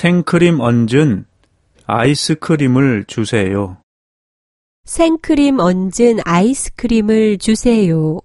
생크림 얹은 아이스크림을 주세요. 생크림 얹은 아이스크림을 주세요.